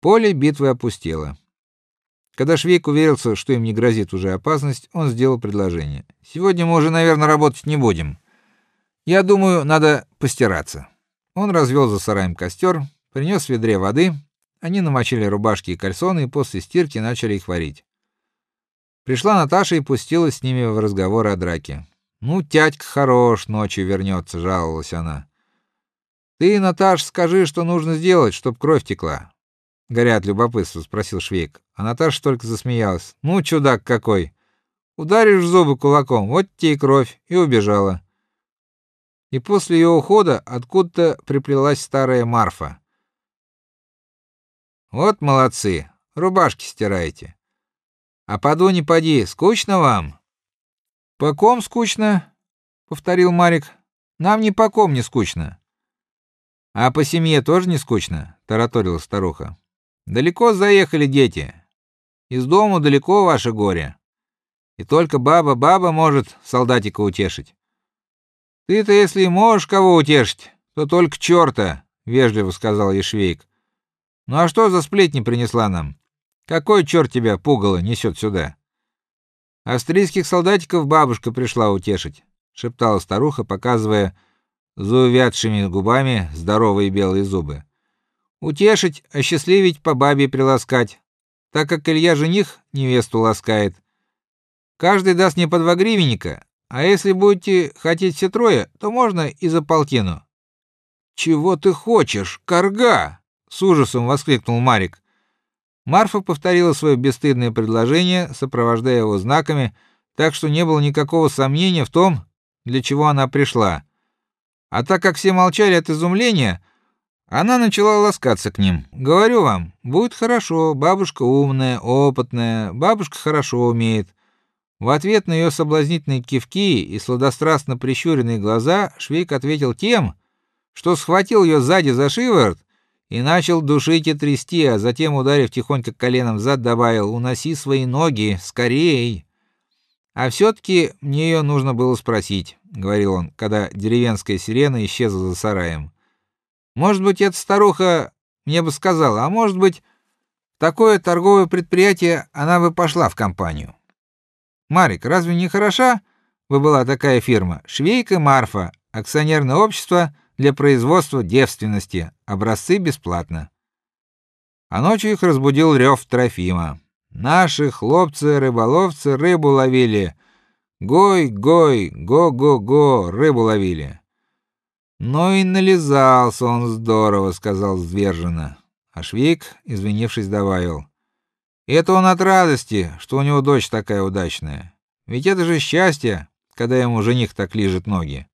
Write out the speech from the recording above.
Поле битвы опустело. Когда Швейк уверился, что им не грозит уже опасность, он сделал предложение. Сегодня мы уже, наверное, работать не будем. Я думаю, надо постираться. Он развел за сараем костер, принес ведре воды, они намочили рубашки и кальсоны и после стирки начали их варить. Пришла Наташа и пустилась с ними в разговор о драке. Ну, тятька хорош, ночью вернется, жаловалась она. Ты, Наташ, скажи, что нужно сделать, чтобы кровь текла. Горя от любопытства спросил Швейк. А Наташа только засмеялась. Ну, чудак какой. Ударишь зубы кулаком, вот тебе и кровь, и убежала. И после ее ухода откуда-то приплелась старая Марфа. Вот молодцы. Рубашки стираете. А поду не поди, скучно вам? По ком скучно? повторил Марик. Нам ни по ком не скучно. А по семье тоже не скучно, тараторила старуха. Далеко заехали дети. Из дому далеко ваше горе. И только баба-баба может солдатика утешить. Ты-то если можешь кого утешить, то только чёрта, вежливо сказал Ешвейк. Ну а что за сплетни принесла нам? Какой черт тебя пугало несет сюда? Австрийских солдатиков бабушка пришла утешить, шептала старуха, показывая заувядшими губами здоровые белые зубы. Утешить, осчастливить, по бабе приласкать, так как Илья жених невесту ласкает. Каждый даст мне по два гривенника, а если будете хотеть все трое, то можно и за полтину. Чего ты хочешь, карга? с ужасом воскликнул Марик. Марфа повторила свое бесстыдное предложение, сопровождая его знаками, так что не было никакого сомнения в том, для чего она пришла. А так как все молчали от изумления, она начала ласкаться к ним. Говорю вам, будет хорошо, бабушка умная, опытная, бабушка хорошо умеет. В ответ на ее соблазнительные кивки и сладострастно прищуренные глаза Швейк ответил тем, что схватил ее сзади за шиворот и начал душить и трясти, а затем, ударив тихонько коленом в зад, добавил: "Уноси свои ноги, скорей". А все таки мне ее нужно было спросить, говорил он, когда деревенская сирена исчезла за сараем. Может быть, эта старуха мне бы сказала, а может быть, такое торговое предприятие она бы пошла в компанию. Марик, разве не хороша бы была такая фирма? Швейка Марфа, акционерное общество для производства девственности, образцы бесплатно. А ночью их разбудил рев Трофима. Наши хлопцы-рыболовцы рыбу ловили. Гой-гой, го-го-го, рыбу ловили. Но и нализался он здорово, сказал сдержанно. А Швейк, извинившись, добавил: это он от радости, что у него дочь такая удачная. Ведь это же счастье, когда ему жених так лижет ноги.